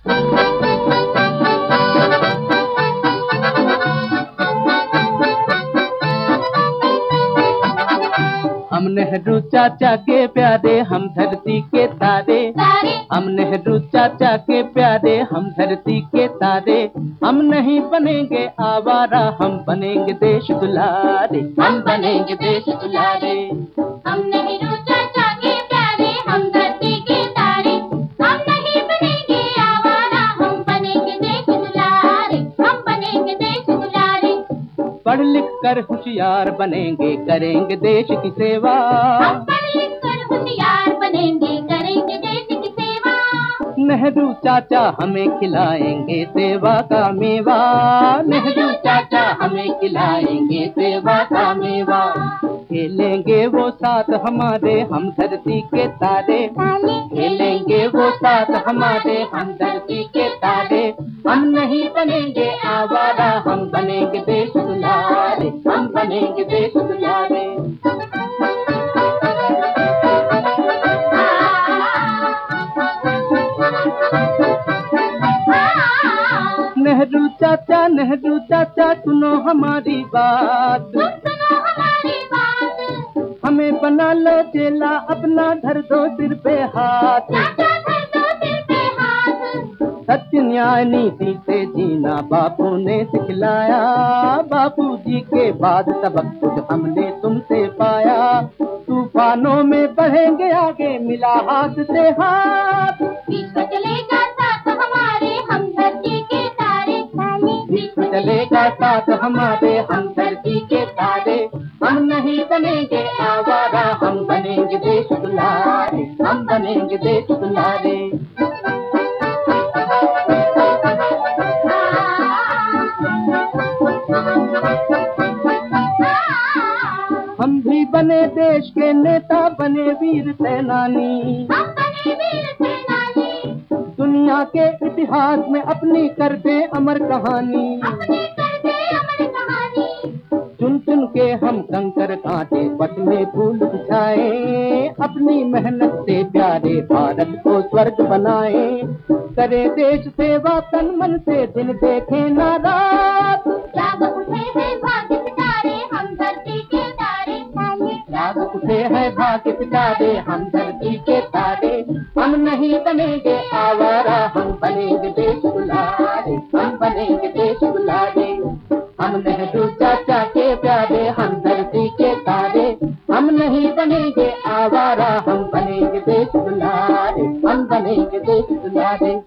हम नेहरू चाचा के प्यारे हम धरती के तारे। हम नेहरू चाचा के प्यारे हम धरती के तारे। हम नहीं बनेंगे आवारा हम बनेंगे देश दुलारे। हम बनेंगे देश दुलारे। हम नेहरू पढ़ लिख कर होशियार बनेंगे करेंगे देश की सेवा। पढ़ लिख कर होशियार बनेंगे करेंगे देश की सेवा। नेहरू चाचा हमें खिलाएँगे सेवा का मेवा। नेहरू चाचा हमें खिलाएँगे सेवा का मेवा। खेलेंगे वो साथ हमारे हम धरती के तारे। खेलेंगे वो साथ हमारे हम धरती के तारे। हम नहीं बनेंगे आवारा हम बनेंगे देश बनेंगे देश दुलारे नेहरू चाचा नेहरू चाचा सुनो हमारी बात। सुनो हमारी बात। हमें बना लो चेला अपना धर दो सिर पे हाथ। सत्य न्याय नीति से जीना बापू ने सिखलाया। बापू जी के बाद सबक कुछ हमने तुमसे पाया। तूफानों में बढ़ेंगे आगे मिला हाथ से हाथ। विश्व चलेगा साथ हमारे हम धरती के तारे। विश्व चलेगा साथ हमारे हम धरती के तारे। हम नहीं बनेंगे आवारा हम बनेंगे देश दुलारे। हम बनेंगे देश दुलारे। बने देश के नेता बने वीर सेनानी। दुनिया के इतिहास में अपनी करते अमर कहानी। अमर कहानी। चुन चुन के हम कंकर कांटे में फूल बिछाए अपनी मेहनत से प्यारे भारत को स्वर्ग बनाए। करे देश सेवा तन मन से दिन देखे ना रात जाग उठे हैं भाग्य सितारे हम धरती के तारे। हम नहीं बनेंगे आवारा, हम बनेंगे देश दुलारे हम बनेंगे देश दुलारे हम नेहरू चाचा के प्यारे, हम धरती के तारे। हम नहीं बनेंगे आवारा, हम बनेंगे देश दुलारे हम बनेंगे देश दुलारे